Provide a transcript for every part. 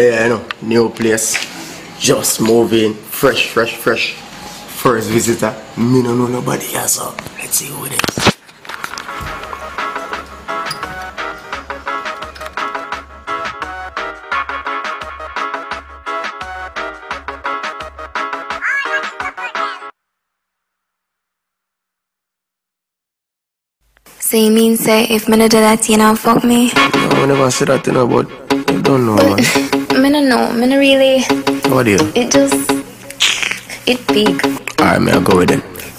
There, you know. New place. Just moving. Fresh, fresh, fresh. First visitor. Me no know nobody else. So let's see who it is. So you mean say if me do that, you know, fuck me? No, I never said that, you know, but you don't know, man. me no know, me no really. What do you? It just, it big. Alright, me, I'll go with it.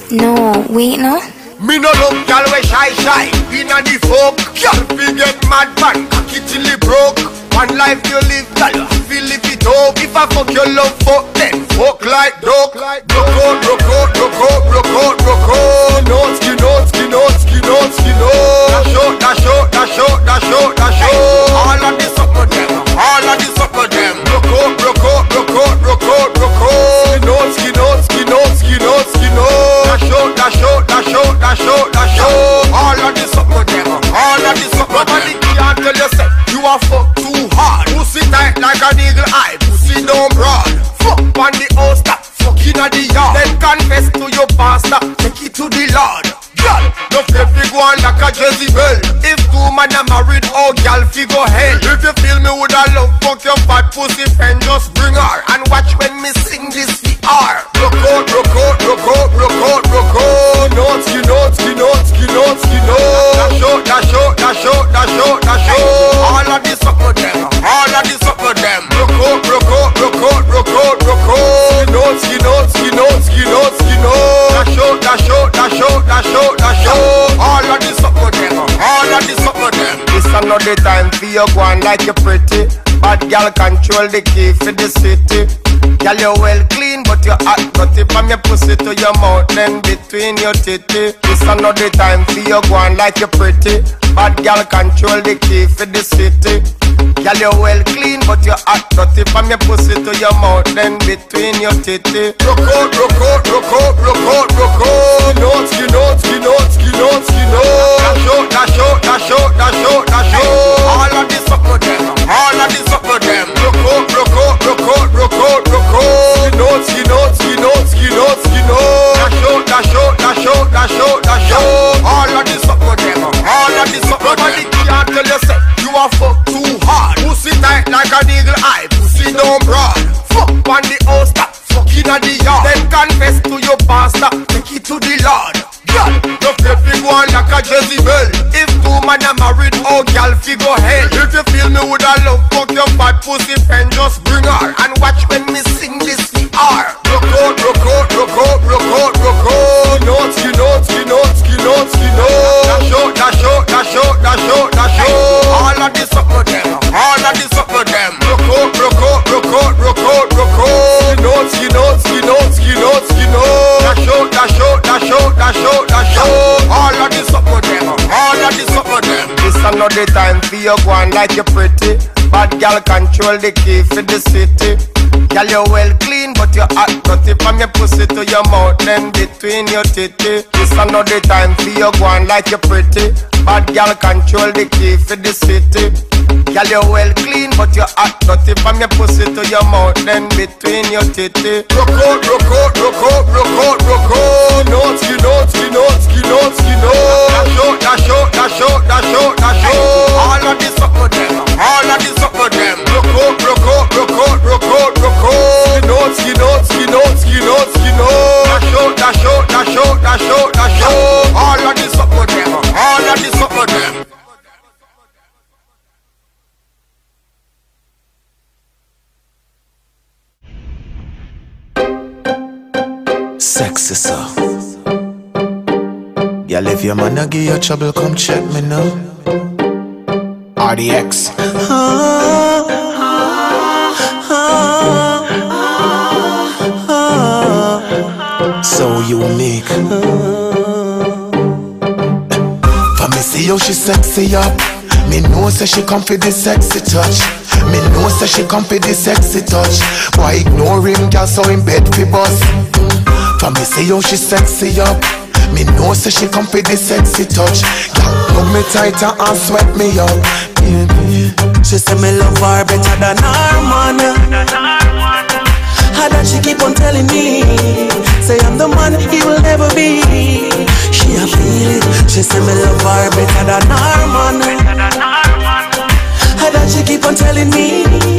No, wait, no. Me no look gal we shy shy Inna the folk Gal fi get mad man Cocky till it broke One life you live gal you fi live it up If I fuck your love fuck then Fuck like dog Broke out, broke out, broke fuck too hard. Pussy tight like a eagle eye. Pussy down broad. Fuck on the house stop Fucking at the yard. Then confess to your pastor. Take it to the Lord. Girl, no fi go on like a Jezebel. If two man are married, oh girl fi go hell. If you feel me would I love fuck your fat pussy friend Just bring her and watch when me sing This another time for you go like you pretty. Bad girl control the key for the city. Girl you well clean but you hot. Dirty From your pussy to your mouth then between your titty. This another time for you go like you pretty. Bad girl control the key for the city Girl you well clean but you hot dirty From your pussy to your mouth then between your titty. Rock out, rock out, rock out, rock out, rock out. Out, skin out, skin out, skin out, skin out. Dash out, dash out, dash out, dash out, dash out. All of this up with them, all of this up with them. Rock out, rock out, rock out, rock out, rock out. Skin out, skin out, skin out, skin out, skin out. Dash out, dash out, dash out, dash out, dash out. All of this up with them, all of this up with them. Nobody can't tell you say you are fuck broad Fuck on the house top, fucking at the yard. Then confess to your pastor, take it to the Lord. Girl, no fear fi go on like a Jezebel. If two man are married, oh girl fi go hell. If you feel me would I love fuck your fat pussy friend Just bring her and watch when me Another time for you go on like you pretty. Bad girl control the key for the city. Girl you well clean but you hot dirty. From your pussy to your mouth then between your titty. This another time for you go on like you pretty Bad girl control the key for the city. Girl you well clean but you hot dirty. From your pussy to your mouth then between your titty. Rock out, rock out, rock out, rock out, rock out. Skin out, skin out, skin out, skin out, skin out Dash out, dash out, dash out, dash out, All of this up with them, all of this up with them. Rock out, rock out, rock out, rock out, rock out. Skin out, skin out, skin out, skin out, skin out Dash out, dash out, dash out, dash out, dash out. All of this up with them Sexy so. Girl, if your man give you trouble, come check me now. RDX. So unique. For see how she sexy up. Me know say she come for the sexy touch. Me know say she come for the sexy touch. Why ignore him, girl? So in bed fi bust. For me see how she sexy up. Me know say she come for the sexy touch. Girl, hold me tighter and sweat me up. Baby, She say me love her better than her man. How that she keep on telling me Say I'm the man he will never be. She a feel it. She say me love her better than her man. How that she keep on telling me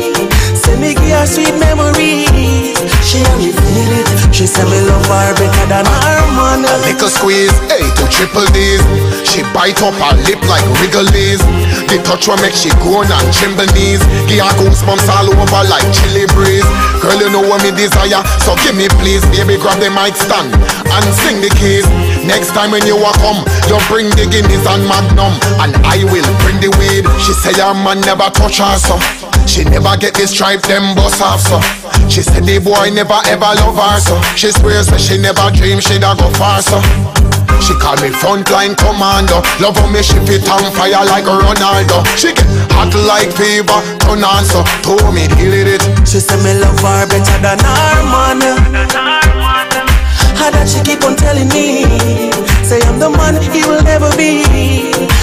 me give her sweet memories She a me feel it She say me love her better than her man A little squeeze, hey, to triple D's. She bite up her lip like Wrigley's. The touch will make she groan and tremble knees. Give her goosebumps all over like chilly breeze. Girl, you know what me desire, so give me please. Baby, grab the mic stand and sing the keys. Next time when you walk come, you bring the Guinness and Magnum, and I will bring the weed. She say her man never touch her so. She never get the stripe them bust off so. She said the boy never ever love her so. She swears that she never dream she'd a go far so. She call me frontline commando Love how me she fit on fire like Ronaldo She get hot like fever, turn on so Told me deal with it She say me love her better than her man How that she keep on telling me. Say I'm the man he will never be.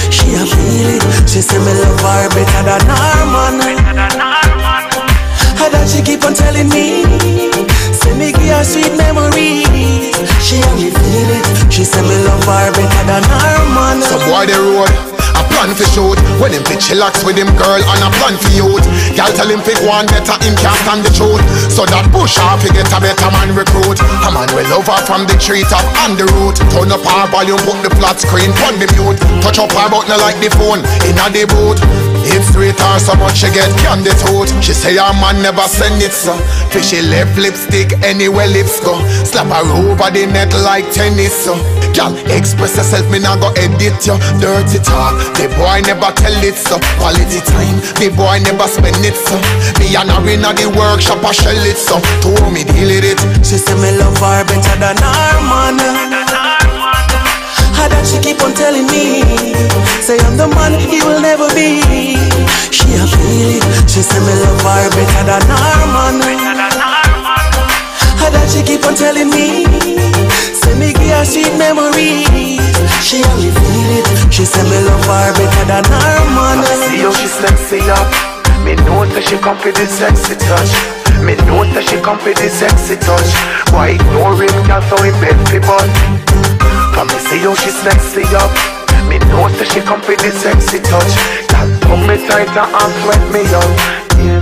She a feel it. She say me love her better than her man. How that she keep on telling me. Say me give her sweet memories. She a me feel it. She say me love her better than her man. Some boy they road a plan for shoot. When him fi chillax with him girl and a plan for youth. Girl tell him fi go on better, him can't stand the truth. So that push off he get a better man recruit. A man will love her from the tree top and the root. Turn up her volume, put the flat screen on the mute. Touch up her button like the phone inna the boot If straight her so much she get candy toot She say her man never send it so. Fishy left lipstick anywhere lips go. Slap her over the net like tennis so. Girl express yourself me not go edit you Dirty talk the boy never tell it so. Quality time, the boy never spend it so. Me and her inna the workshop I shell it so. Told me deal it. She say me love her better than her man How that she keep on telling me? Say I'm the man he will never be. She a feel it. She say me love her better than her man. How that she keep on telling me? Say me give her sweet memories. She a feel it. She say me love her better than her man. See how she sexy up. Me know that she come for the sexy touch. Me know that she come for the sexy touch. Why ignore him, girl, so him bed fi bun From me see how she sexy up Me know that she come for the sexy touch Girl, hold me tighter and sweat me up yeah.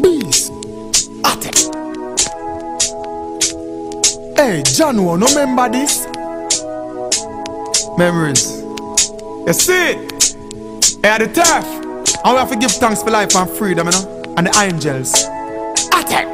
Beast. Hey, John, no remember this? Memories. You see? Hey, at the turf. And we have to give thanks for life and freedom, you know? And the angels. Attack!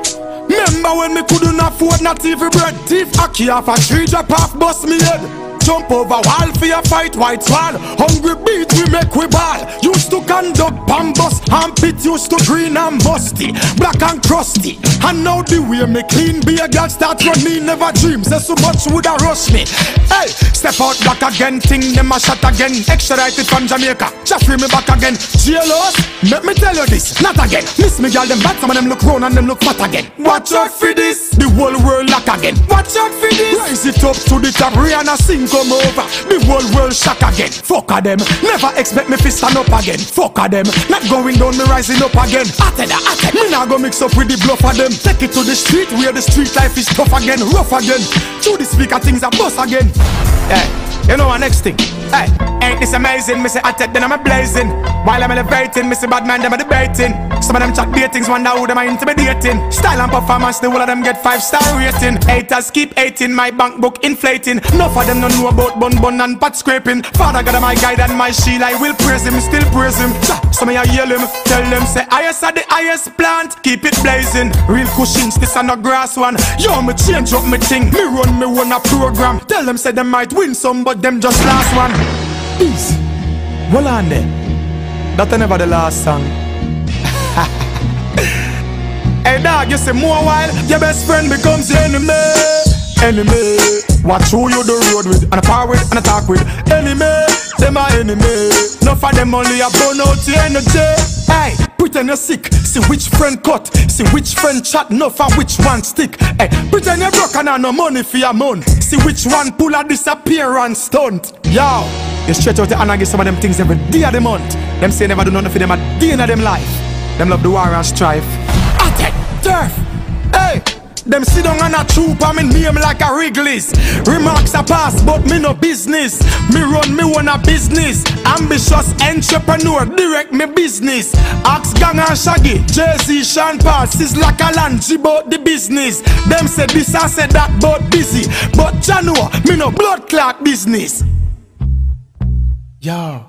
Remember when me couldn't afford not even bread? Thief hockey off a tree, drop off, bust me head. Jump over wall for your fight, white swan. Hungry beat, we make we ball. Used to conduct bambus, and pit used to green and musty, black and crusty. And now the way me clean, be a girl start run me, never dream. Say so much woulda rush me. Hey, step out back again, thing them a shot again. Extradited from Jamaica, just free me back again. Jailous, let me tell you this, not again. Miss me girl, them bad, some of them look round and them look fat again. Watch out for this, the whole world lock again. Watch out for this, rise it up to the top, Rihanna sing come over. The whole world shock again. Fuck a them. Never expect me fi stand up again. Fuck a them. Not going down, me rising up again. Ate da, ate. Me nah go mix up with the bluff of them. Take it to the street where the street life is tough again, rough again. Through the speaker things are bust again. Hey, you know what next thing? Hey, ain't this amazing? Me say I take then I'm a blazing. While I'm elevating, me say bad man them a debating. Some of them chat datings, wonder who them are intimidating. Style and performance, the whole of them get five star rating. Haters keep hating, my bank book inflating. No for them don't know about bun bun and pot scraping. Father God, my guide and my shield, I will praise him, still praise him. Some of you yell him, tell them say highest are the highest plant, keep it blazing. Real cushions, this are no grass one. Yo, me change up me thing, me run me one a program. Tell them say them might win some, but them just last one. Easy. Well on there. That never the last song. hey dog, you say more while your best friend becomes your enemy. Enemy. Watch who you the road with, and a par with, and a talk with. Enemy, them my enemy. Enough of them only a burn out the energy. Hey, pretend you're sick. See which friend cut, see which friend chat, enough and which one stick. Hey, pretend you're broke and have no money for your moon. see which one pull a disappearance stunt. Yo, you stretch out your hand and give some of them things every day of the month. Them say never do nothing for them the end of them life. Them love the war and strife. Attack, turf, hey. Them sit down and a troop on me name like a Wrigley's. Remarks are pass, but me no business. Me run me one a business. Ambitious entrepreneur, direct me business. Ask Gang and Shaggy, Jay-Z, Sean is like a lunch about the business. Them say this I said that, but busy. But Janua, me no blood clot business. Yo.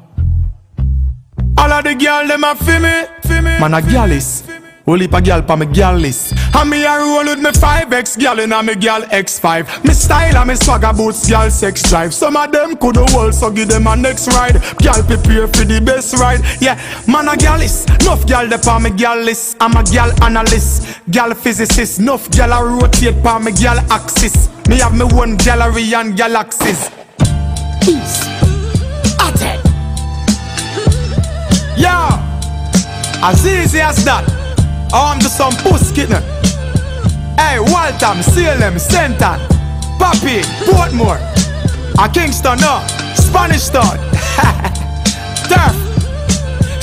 All of the girl them a fi me, fi me. Man a girl is. Whole heap a girl pa me girl list. And me a roll with me 5X girl in a me girl X5. Me style and me swagger boots girl sex drive. Some of them could hold so give them a next ride. Girl prepare for the best ride. Yeah, man a girl is. Enough girl de pa me girl list. I'm a girl analyst, girl physicist. Enough girl a rotate pa me girl axis. Me have me one gallery and galaxies. Peace. Yeah. As easy as that. I'm just some puss kitten. Hey, Waltham, Salem, Senton, Papi, Portmore, a Kingston, no, Spanish Town, Turf.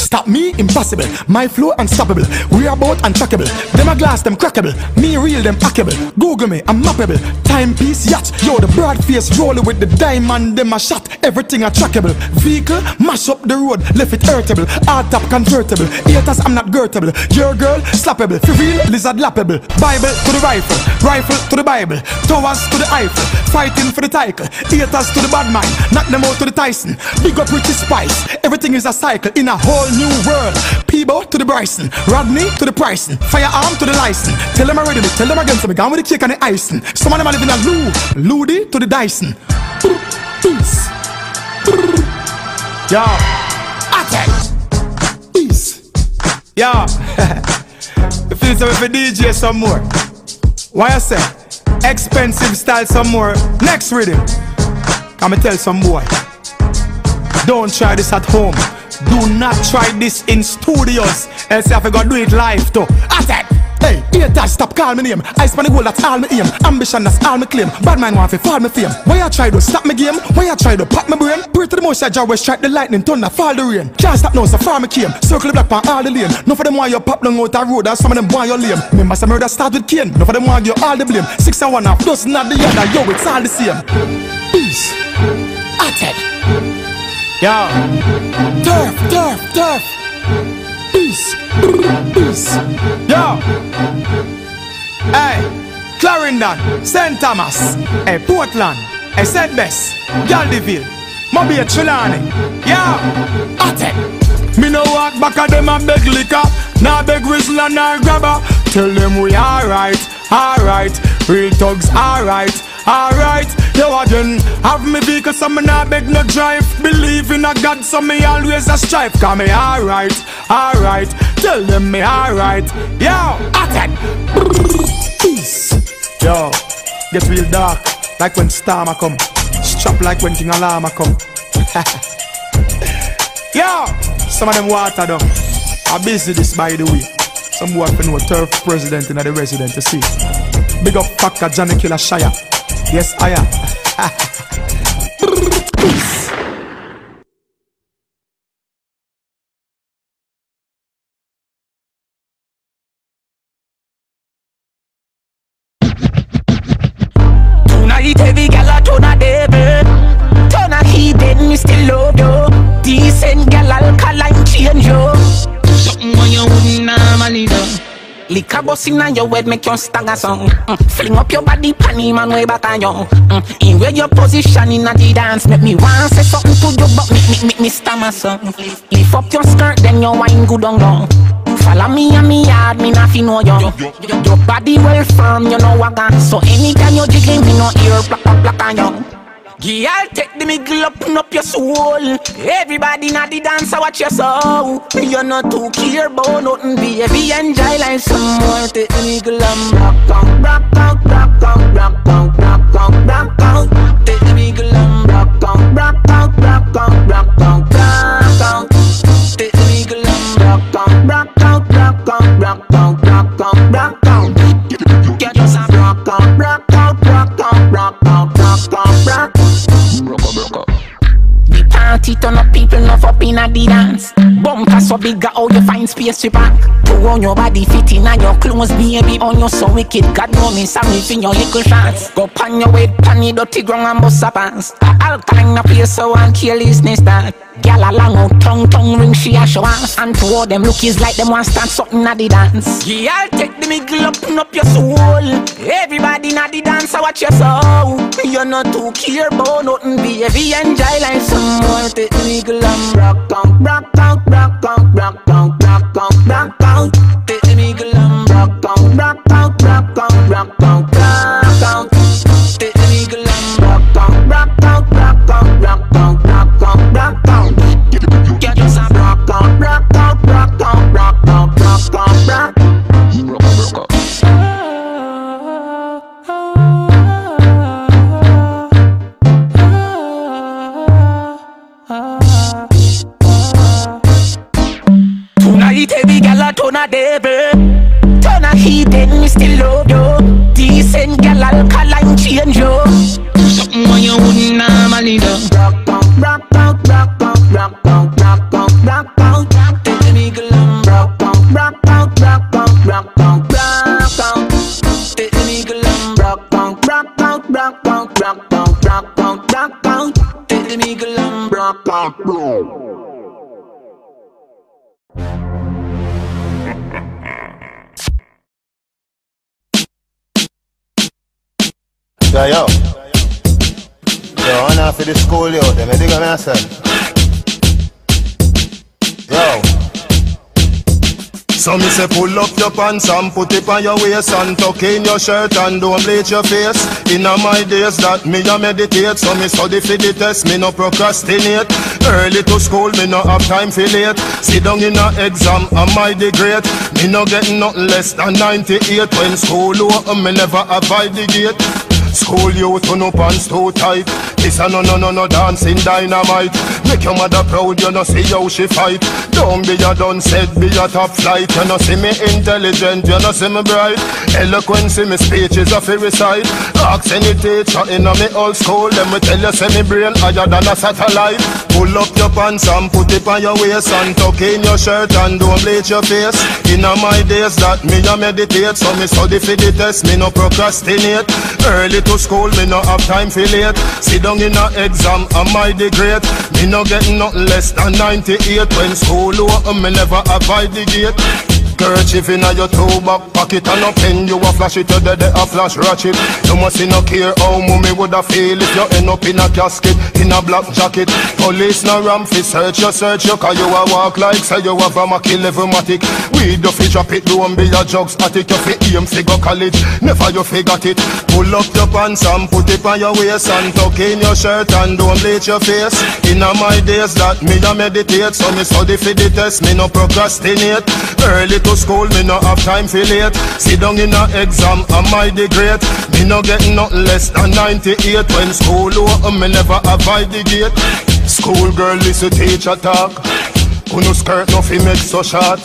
Stop me, impossible. My flow unstoppable. We are both untrackable. Them a glass, them crackable. Me real, them hackable. Google me, I'm mappable. Timepiece yacht. Yo, the broad face rolling with the diamond, them a shot. Everything a trackable. Vehicle, mash up the road, left it hurtable. Hard top convertible. Haters, I'm not girtable. Your girl, slappable. For real, lizard lappable. Bible to the rifle, rifle to the Bible. Towers to the Eiffel. Fighting for the title. Haters to the bad mind. Knock them out to the Tyson. Big up Richie Spice. Everything is a cycle in a whole new world. Peabo to the Bryson, Rodney to the Bryson, firearm to the license. Tell them already, tell them again, so me gone with the cake and the icing. Some of them are living a Lou, Ludi to the Dyson. Peace. Yo, attack. Peace. Yo, it feels like for DJ some more. Why I say? Expensive style some more. Next rhythm. And tell some boy. Don't try this at home. Do not try this in studios. Else have to do it live too. Attack! Hey, haters, stop call me name. I span the goal, that's all me aim. Ambition, that's all me claim. Bad man want to fall me fame. Why I try to stop me game? Why I try to pop my brain? Pray to the most I jaw strike the lightning, thunder, fall the rain. Can't stop now, so far me came. Circle the black pan all the lane. No for them want you pop long out the road, and some of them want you lame. Remember some murder start with Cain. No for them want you all the blame. Six and one half, dozen not the other. Yo, it's all the same. Peace. Attack. Yo. Turf, turf, turf. Peace. Peace. Yo. Hey. Clarendon. St. Thomas. Hey, Portland. Hey, St. Bess. Galdeville. Mobile Trelawny. Yo. Attack. Me no walk back at them and beg liquor. Nah beg Rizla, nah grabber. Tell them we alright, alright. Real thugs alright, alright. Yo again, have me vehicle so me nah beg no drive. Believe in a God so me always a strive. Cause me alright, alright. Tell them me alright. Yo, attack. Peace. Yo, get real dark. Like when storm a come. Strap like when King Alarm a come. Yo, some of them water down. I busy this by the way. Some for no turf president in the resident to see. Big up fucker Johnny Killer Shire. Yes, I am ha ha. Liquor bust inna your head make you stagger song mm. Fling up your body panty man way back on you mm. In where your position inna the dance Make me want say something to you but make me, make me stammer song Lift up your skirt then your wine good on down Follow me and me yard, me not fi know you. Your body well firm, you know what got. So anytime you jiggling, me no ear black black on you. Girl, take the middle up, up your soul. Everybody na the dance, I watch your soul. You're not too care about nothing, baby. Enjoy life some more. Take the middle and rock out, rock out, rock out, rock out, rock out, rock out. Take the middle and rock out, rock out, rock out, rock out, rock out. Take the middle and rock out, rock out, rock out, rock out, rock out, rock out. Enough up in a the dance. Bunker so big, how you find space to pack. Put on your body fitting and your clothes, baby, on you so wicked. God know me, sorry for your little chance. Go pan your weight, pan the dirty ground and bust a pants. Alkaline a place so and carelessness that. Gal a long out tongue, tongue ring she a show ass And two of them. Lookies like them want start something at the dance. Yeah, I'll take the middle up, up your soul. Everybody na the dance, I watch your soul. You're not too care about nothing, baby. Enjoy life some more. Take the middle and rock out, rock out, rock out, rock out, rock out, rock Take the middle and rock out, rock out, rock out, rock out, rock out Take the devil Turn a heathen, me still love you Decent gal alkaline change you Something when you wouldn't normally do Rock out, rock out, rock out, rock out, rock out, rock out rock out, rock out, rock out, rock out, rock out nigga and rock out, rock out, rock out, rock out, rock out, rock out Take the nigga and rock out Yo, yo. Yo, on off for the school, yo. Them dig me, son. Yo. So me say pull up your pants and put it on your waist and tuck in your shirt and don't bleach your face. In my days that me a meditate, so me study for the test, me no procrastinate. Early to school, me no have time for late. Sit down in a exam, am I the great? Me no get nothing less than 98 when school over, me never avoid the gate. School youth turn up pants too tight This a no no no no dancing dynamite. Make your mother proud you no see how she fight. Don't be a done said be a top flight. You no see me intelligent you no see me bright. Eloquence in me speech is a fairy side Ask any teacher in a me old school Let me tell you see me brain higher than a satellite. Pull up your pants and put it on your waist And tuck in your shirt and don't bleach your face. In a my days that me a meditate So me study for the test me no procrastinate. Early to school, me no have time for late. Sit down in a exam, am I the great? Me no get nothing less than 98 when school over, me never avoid the gate. Kerchief in your toe back pocket and a pen you a flash it, you dead a flash ratchet. You must no care how mommy woulda feel if you end up in a casket in a black jacket. Police no ram fi search you, search you, cause you a walk like say you have a Mackie level matic. We do fi drop it, don't be a drugs addict. You fi aim fi go college, never you fi got it. Pull up your pants and put it on your waist and tuck in your shirt and don't bleach your face. In a my days that me a meditate, so me study fi the test, me no procrastinate. Early to school, me no have time for late. Sit down in a exam, am I the? Me no get nothing less than 98 when school over, me never avoid the gate. School girl, listen teacher talk. Uno skirt no fi make so short.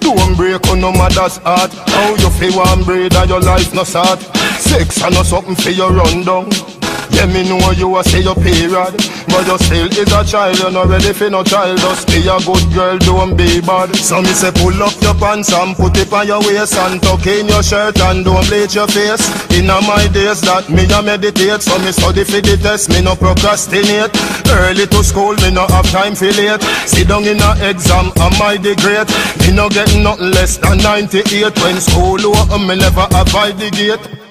Don't break on no mother's heart. How you feel one breed and your life no sad. Sex and no something for your run down. Yeah, me know you a say your period. But you still is a child, you're not ready for no child. Just be a good girl, don't be bad. So me say pull up your pants and put it on your waist And tuck in your shirt and don't bleach your face. In my days that me a meditate So me study for the test, me no procrastinate. Early to school, me no have time for late. Sit down in a exam, am I the great? Me no get nothing less than 98 When school over, me never avoid the gate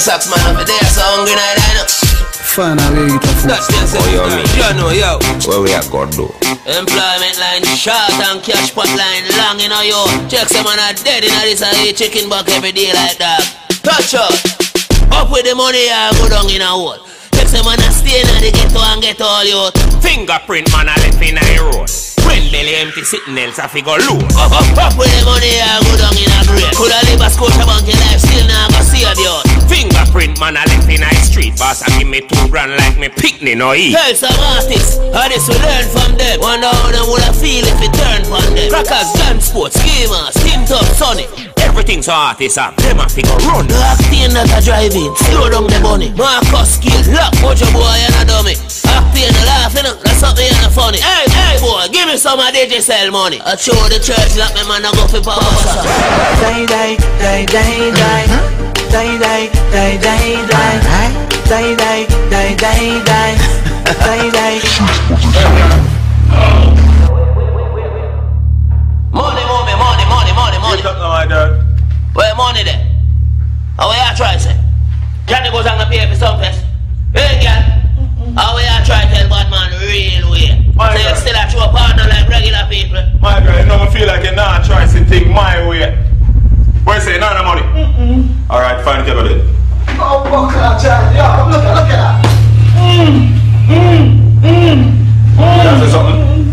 socks man over there, so hungry night, I know. Finally, you can That's just Oh, you mean? You know, yo. Where we are God do? Employment line short and cash pot line long, you know, yo. Check some man are dead in this a eat chicken buck every day like that. Touch up. Up with the money, I go down in a hole. Check some man a stay in the ghetto and get all you. Fingerprint man a left in a road. Belly empty, sitting else I figure low. Up, up, up with the money, I go down in a grave. Coulda live a Scotia bank, your life still now go save you. Fingerprint man, I left in a street. Boss, I give me two grand like me picnic no eat. Tell some artists, how this we learn from them. Wonder how them woulda feel if it turn from them. Crackers, gun sports, gamers, tint up, sunny. Everything's artists up, them a figure run. Octane that a driving, slow down the bunny. Marcus skill, lock, watch your boy and a dummy. Octane a laughing, that's something and a funny. Hey, hey boy, give me some of DJ sell money. I show the church like me man, I go for power. Die, die, die, die, die. Die, die, die, die, die. Die, die, die, die, die. Die, die. Money, money, money, money, money, money. Where money there? How we are try say? Johnny goes on the pay for some fest. Hey, girl. How we are try to tell bad man real way? My so you God. still a true partner like regular people. My girl, you know me feel like you're not trying to think my way. What you say, none of money? Alright, fine, get it. Oh, fuck that, John. Yo, look at, look at that. Mm, mm, mm, Can I say something?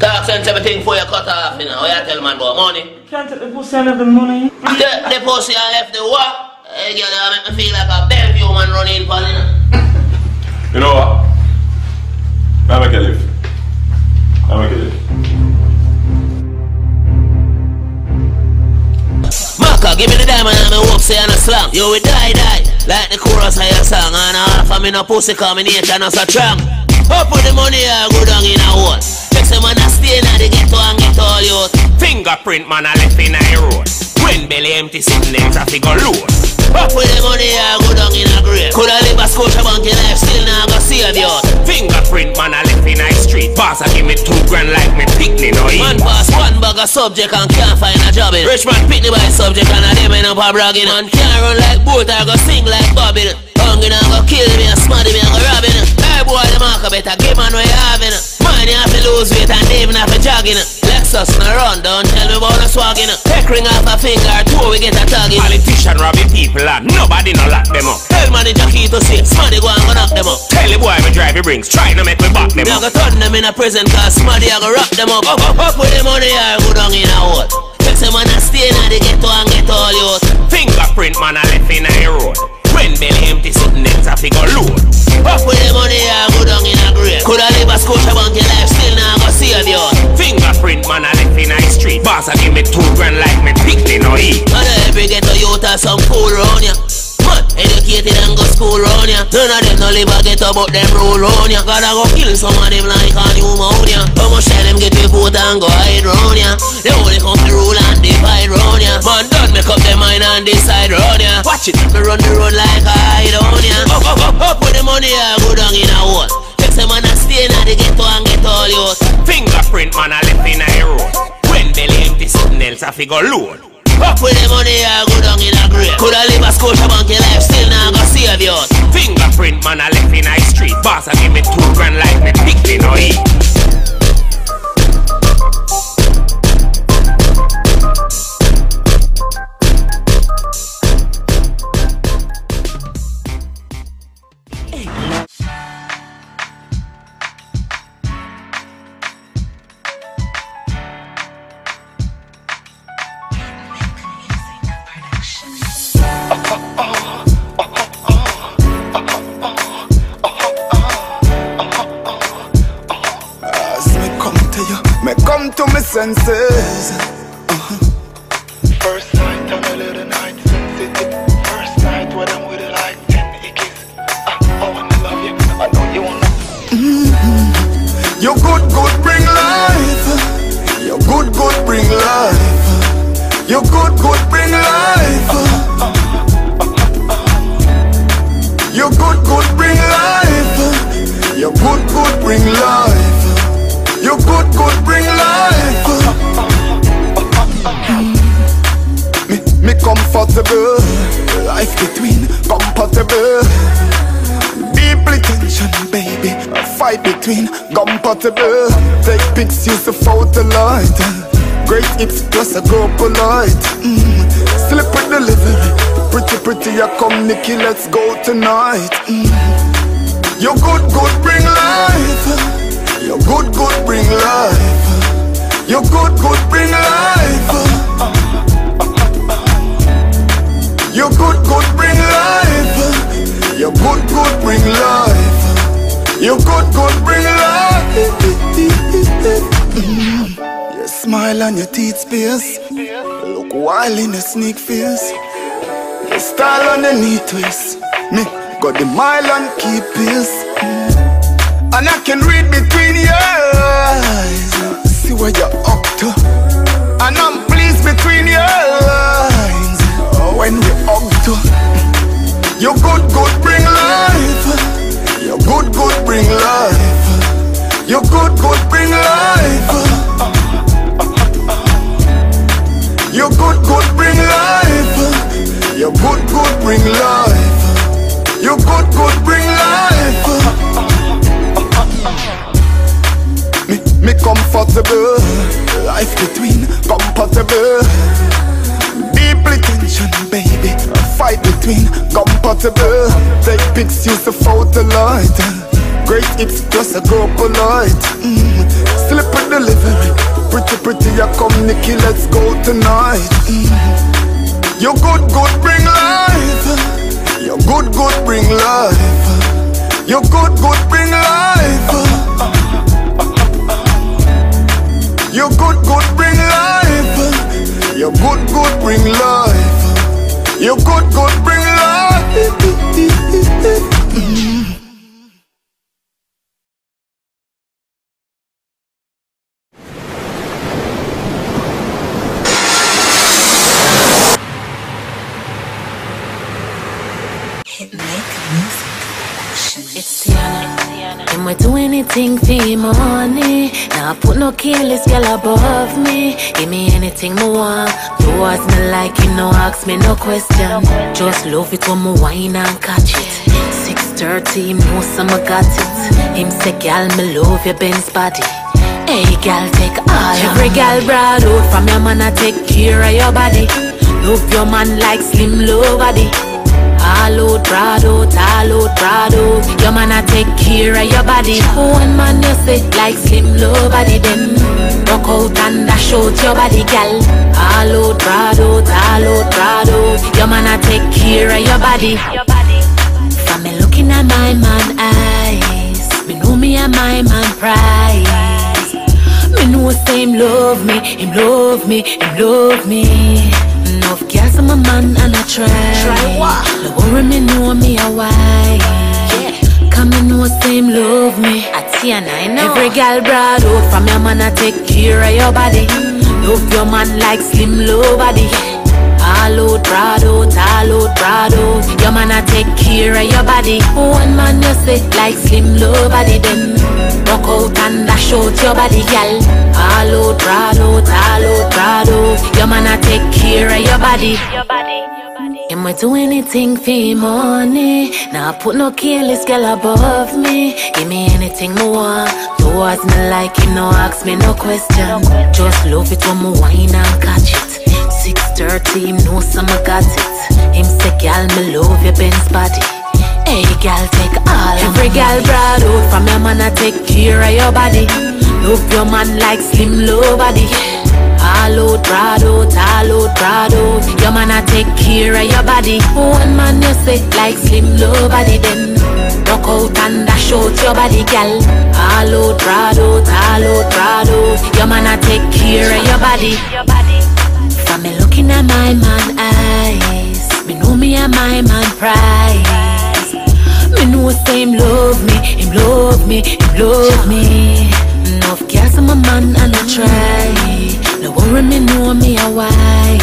Talk sense everything for you cut off, you know. How you tell man about money? Can't take the pussy and have the money. The, the pussy I left the what? Hey, girl, you make me feel like a Bellevue man running for you know. You know what? I make it live. I make it live. Maka, give me the diamond and me hope say and a slang. Yo, we die, die. Like the chorus of your song. And half of me no pussy combination as a strong. Up with the money, I go down in a hole. Check some man a stay in the ghetto and get all youth. Fingerprint man a left in a road. When belly empty, sitting there, traffic go load. Up with the money, I go down in a grave. Coulda live a Scotia bank, your life still now go save you. Fingerprint man a left in a street. Boss a give me two grand like me picnic no eat. Man pass one bag of subject and can't find a job in. Rich man the by subject and a them end up a bragging. Man can't run like boat, I go sing like Bobby. Hungry now go kill me and smarty me and go robbing. Hey boy, the marker better give man what you having. Man, you have to lose weight and even have to jogging. Lexus no run, don't tell me about the swagging. Take ring off a finger, two we get a tagging. Politician robbing people and nobody no lock them up. Tell manager key to say, smarty go and go knock them up. Tell the boy me drive the rings, try to make me back them Me up. a go turn them in a prison cause smarty I go wrap them up Up, up, up with the money I go down in a hole Check some man a stay in the ghetto and get all youth Fingerprint man a left in a road. When belly empty, sitting there, traffic go load. Up with the money I go down in a grave Coulda live a Scotia bank your life still now go save you Fingerprint man a left in a street. Boss a give me two grand like me picnic no eat. And every ghetto youth has some cool round ya educated and go school round ya None of them no live a ghetto but them roll round ya Gotta go kill some of them like a pneumonia How much time them get vote and go hide round ya They only come to rule and divide round ya Man done make up their mind and decide round ya Watch it, me run the road like hide on ya Up, up, up, up. With the money I go down in a hole. Check some man a stay in the ghetto and get all youth Fingerprint man a left in a road. When belly empty, sitting there, traffic go load. Up with the money I go down in a grave. Coulda live a Scotia bank your life still now go save you Fingerprint man a left in a street. Boss a give me two grand like me picnic no eat. Me me come to senses. Good, good, bring life. You good, good, bring life. You good, good, bring life. You good, good, bring life. You good, good, bring life. Me, me comfortable. Life between compatible people attention, baby. A fight between compatible. Take pics, use a photo light. Great hips plus a GoPro light. Mm. Slip with delivery. Pretty, pretty, I come, Nikki, let's go tonight. Mm. You're good, good, bring life. You're good, good, bring life. You're good, good, bring life. You're good, good, bring life good, good bring life. Your good, good bring life. Your smile and your teeth pierce. Look wild in your sneak face. Your style on the knee twist. Me got the mile and keep pace. And I can read between your eyes. See where you're up to. And I'm pleased between your lines. Oh, when we're up to. You good, good, bring life. You good, good, bring life. You good, good, bring life. You good, good, bring life. You good, good, bring life. You good, good, bring life. Me, me comfortable. Life between compatible. Deeply tension, baby. Fight between compatible. Take pics, use the photo light. Great hips plus a girl polite. Mm. Slip a delivery. Pretty, pretty, you come, Nikki, let's go tonight. Mm. You good, good, bring life. You good, good, bring life. You good, good, bring life. You good, good, bring life. You good, good, bring life. You good, good, bring life. Mm. It's Am I do anything for money? Now put no careless girl above me. Give me anything more want. Towards me like you know, ask me no question. Just love it when me wine and catch it. 630, him know got it. Him say, girl, me love your Benz body. Hey, girl, take all. Every girl broad out from your man, I take care of your body. Love your man like slim low body. All out, proud out, all out, proud out. Your man, I take care of your body. One man, you say like slim low body, then rock out and dash out your body, girl. All out, proud out, all out, proud out. Your man, I take care of your body. From me looking at my man eyes, me know me and my man prize. Me know him love me, him love me, him love me. Enough girls I'm a man and I try. Try what? No worry me know me a why. Yeah. Come me know him love me. I and I know. Every girl broad out from your man I take care of your body. Love your man like slim low body. All out, proud out, all out, proud out. Your man I take care of your body. One man you say like slim low body then. Rock out and dash out your body, girl. All out, proud out, all out, proud out. Your man I take care of your body. Am I do anything for money? Now put no careless girl above me. Give me anything more. Towards me like you know, ask me no question. Just love it when me wine and catch 630, him know some got it. Him say, girl, me love your Benz body. Hey, girl, take all. Every girl broad out from your man, I take care of your body. Love your man like slim low body. All out, proud out, all out, proud out. Your man, I take care of your body. One man, you say like slim low body, then rock out and dash out your body, girl. All out, proud out, all out, proud out. Your man, I take care of your body. Looking at my man eyes, me know me and my man prize. Me know say him love me, him love me, him love me. Enough girls I'm a man and I try. No worry me know me a why.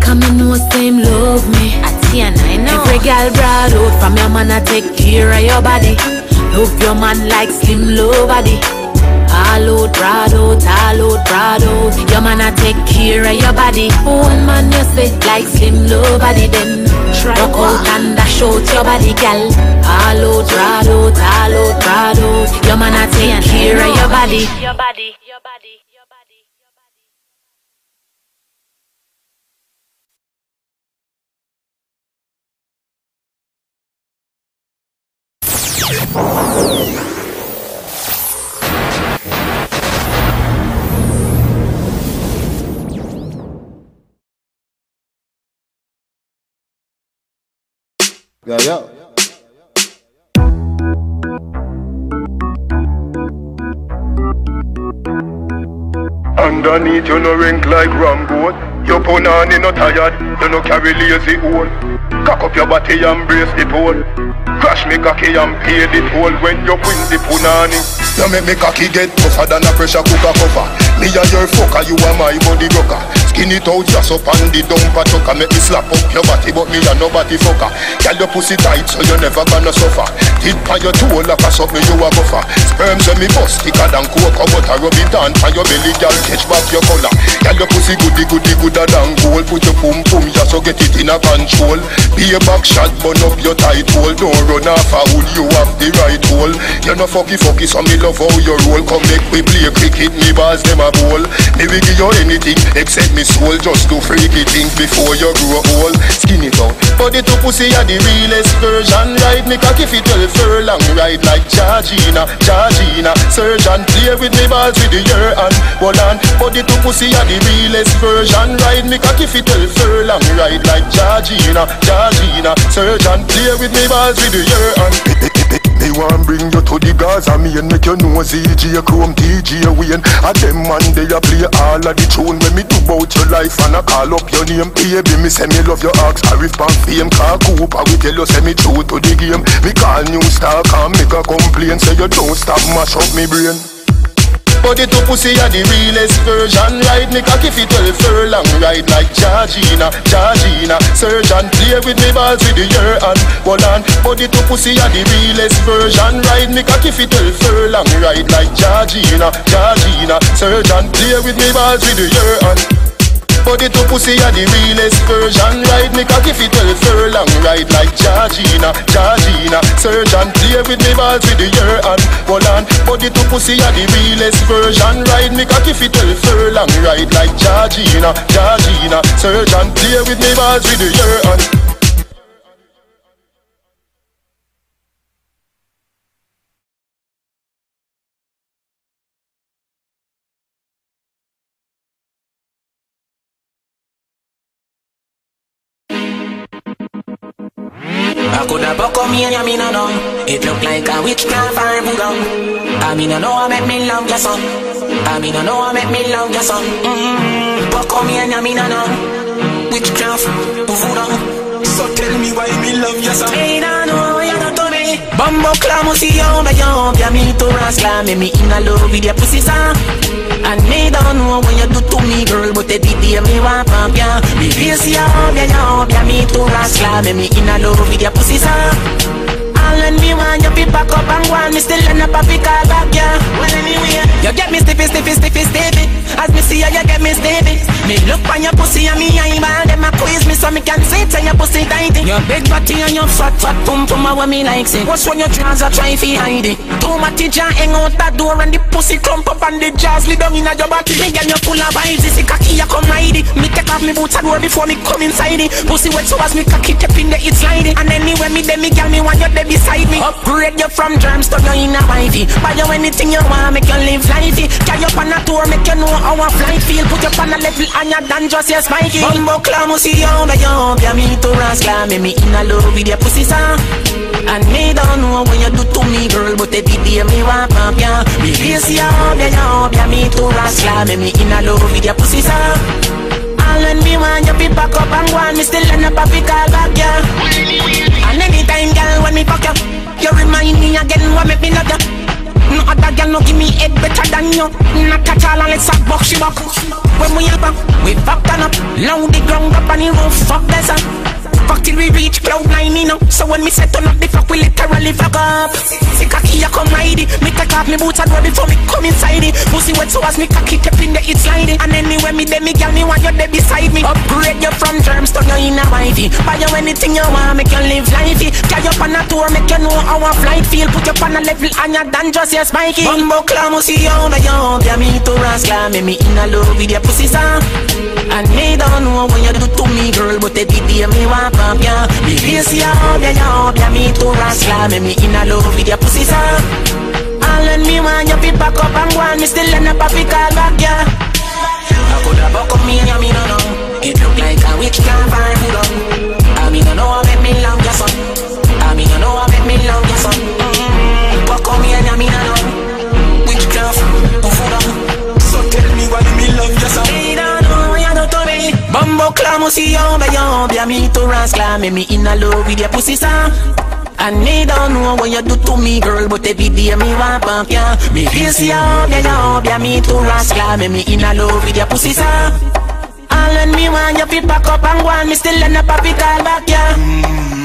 Come me know say him love me. I and I know. Every girl broad out from your man I take care of your body. Love your man like slim low body. All out, proud out, all out, proud out. Your man I take care of your body. One man you say like slim low body then. Rock out and dash out your body, girl. All out, proud out, all out, proud out. Your man I take care of your body. Your body, your body. Yo, yo. Underneath you no rink like Rambo Your punani no tired, you no carry lazy own. Cock up your body and brace the pole. Crash me cocky and pay the toll when you win the punani You make me cocky get tougher than a pressure cooker cover. Me and your fucker, you are my body rocker Skin it out just up on the dumper trucker. Make me slap up your body, but me a nobody fucker. Girl your pussy tight, so you never gonna suffer. Tip on your toe like a suck me, you a buffer. Sperms when me bust thicker than coke, but I rub it on on your belly, girl. Catch back your color. Girl your pussy goody goody gooder than gold. Put your pum pum, just so get it in a control. Be a back shot, burn up your tight hole. Don't run off a hood, you have the right hole. You no fucky fucky, so me love how you roll. Come make we play a cricket, me bars them a bowl. Me we give you anything except me soul. Just do freaky things before you grow old. Skin it out, body to pussy are the realest version. Ride me cocky fit 12 furlong, ride like Georgina, Georgina. Surgeon play with me balls with the year and hold on. Body to pussy are the realest version. Ride me cocky fit 12 furlong, ride like Georgina, Georgina. Surgeon play with me balls with the year and me want bring you to the Gaza me and make you know ZG Chrome DJ Wayne. A them man they a play all of the tune. When me do bout your life and I call up your name Baby me say me love your ask Arif Bank fame Car Cooper we tell you say me true to the game. Me call new star can make a complaint. Say you don't stop mash up me brain Body to pussy are the realest version. Ride me cocky fit 12 furlong. Ride like Georgina, Georgina. Surgeon play with me balls with the year and Hold on. Body to pussy are the realest version. Ride me cocky fit 12 furlong. Ride like Georgina, Georgina. Surgeon play with me balls with the year and Body to pussy are the realest version. Ride me cocky fit 12 furlong. Ride like Georgina, Georgina. Surgeon play with me balls with the year and Hold on. Body to pussy are the realest version. Ride me cocky fit 12 furlong. Ride like Georgina, Georgina. Surgeon play with me balls with the year and me and ya me no know. It look like a witchcraft or voodoo I mean I know I make me love your son I mean I know I make me love your son mm-hmm. Buck up me and ya me no know. Witchcraft, voodoo So tell me why me love your son Hey, no, no, you not to me. Bumbo clamo si yo me yo Pia mi to rasla Me me in a love with your pussy son and me don't know what you do to me, girl, but the every day me want pump ya. Me face ya, ya, ya, ya, me to rascal, me me in a love with your pussy, sir. When me want you be back up and on, me still end up a pick call back, yeah. Well anyway, you get me stiffy, stiffy, stiffy, stiffy. As me see you, you get me stiffy. Me look on your pussy and me eye ball, them a quiz me so me can say tell your pussy tighty. Your big body and your fat, fat pum pum, what me like say. What's when your trousers try fi hide it? Too much teacher hang out that door and the pussy clump up and the jazz lay down inna your body. Me get you full of vibes, this cocky you come ride it. Me take off me boots and door before me come inside it. Pussy wet so as me cocky tip in the it slide it. And anywhere me dem me girl me want you there beside me. Upgrade you from germs to you in a wifey. Buy you anything you want, make you live lifey. Carry you on a tour, make you know how a flight feel. Put you on a level you done just your spiky. Bumbo clam, see you on the young, yeah me to rascal, me me in a love with your pussy song. And me don't know what you do to me, girl, but every day me want pump ya. Me face ya, yeah, yeah, yeah, me to rascal, me me in a love with your pussy song. All when me want you be back up and go on, me still end up a pick call back, yeah. And anytime, girl, when me fuck you, you remind me again what make me love you. No other girl no give me head better than you. Not catch all let's suck buck she buck. When we up, we fuck turn up, loud the ground up on the roof, fuck up. Fuck till we reach cloud nine, you know. So when me set on up the fuck, we literally fuck up. See cocky, you come ride it. Me take off me boots and door before me come inside it. Pussy wet so as me cocky tip in the it slide it. And anywhere me dem me girl me want you there beside me. Upgrade you from germs to you in a wifey. Buy you anything you want, make you live lifey. Carry you on a tour, make you know how a flight feel. Put you on a level and you done just your spiky. Bumbo clam, see on the young, yeah me to rascal, me me in a love with your pussy song. And me don't know what you do to me, girl, but every day me want pump ya. Me face ya, oh, yeah, yeah, oh, yeah, me to rascal, me me in a love with your pussy song. All when me want you be back up and go on, me still end up a pick call back, yeah. I coulda buck up me and me no know. It look like a witch can't find food on. I mean I know I make me love must see you, be you, be me to rascal, me me in a love with your pussy, son. And me don't know what you do to me, girl, but every day me want pump ya. Me feel see you, be you, be me to rascal, me me in a love with your pussy, son. All when me want you fit back up and go on, me still end up a call back, yeah.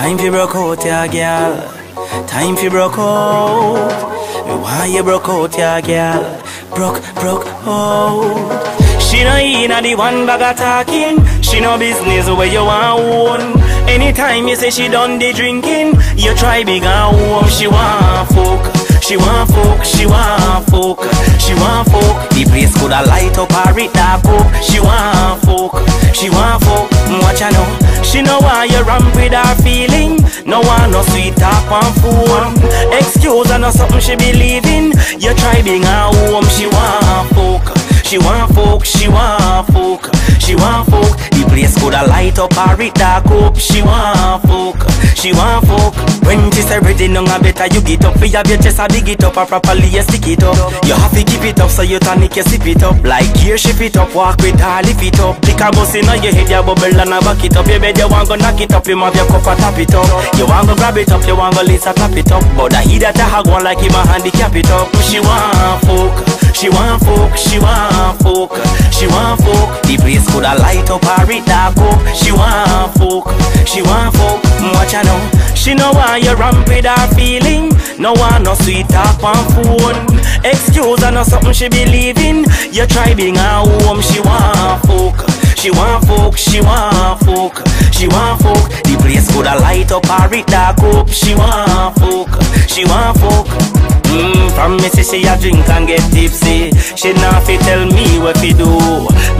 Time fi broke out, yeah, girl. Time fi broke out. Want you broke out, yeah, girl. Broke, broke out. She no inna the one bag of talking. She no business where you want own. Anytime you say she done the drinking, you try big and home. She want fuck. She want fuck, she want fuck, she want fuck. The place coulda light up or it dark up. She want fuck, she want fuck. Watch her know. She know why you ramp with her feeling. No one no sweet talk on phone. Excuse her no something she believe in. You try being her home. She want fuck. She want fuck. She want fuck. She want fuck. The place coulda light up or it dark up. She want fuck. She want fuck. When she say ready, no better you get up. For your your chest, I dig it up and properly you stick it up. You have to keep it up so you tonic you sip it up. Like here, shift it up, walk with her, lift it up. Pick a bus in your head, you bubble and I back it up. You bed, you want go knock it up, you have your cup and tap it up. You want go grab it up, you want go Lisa tap it up. But I hear that I have one like him a handicap it up. She want fuck, she want fuck, she want fuck, she want fuck. The place coulda light up or it dark up. She want fuck, she want fuck. Watch her know. She know why you ramp with her feeling. No one no sweet talk on phone. Excuse her no something she believe in. You try being her home. She want fuck. She want fuck. She want fuck. She want fuck. The place coulda light up or it dark up. She want fuck. She want fuck. Mmm, from me say she a drink and get tipsy. She not fi tell me what fi do.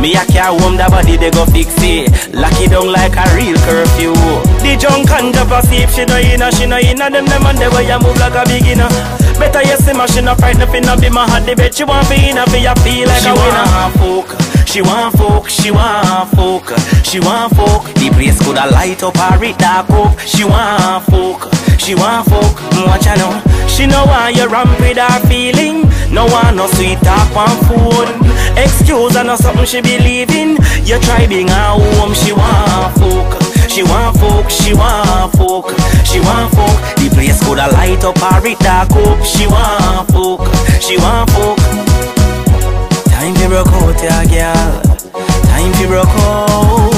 Me a care home the body they go fix it. Lock it down like a real curfew. The junk and a sleep. She no inna, she no inna. Them them and they way you move like a beginner. Better you see my she no fright nothing no be my heart the bet. She want fi inna fi you feel like She a winner. fuck. She want fuck, she want fuck, she want fuck. The place coulda light up or it dark up. She want fuck, she want fuck. Watch her know. She know why you ramp with her feeling. No one no sweet talk on phone. Excuse her no something she believe in. You try being her home. She want fuck. She want fuck, she want fuck, she want fuck. The place coulda light up or it dark. She want fuck, she want fuck. Time to broke out, yeah, girl. Time to broke out.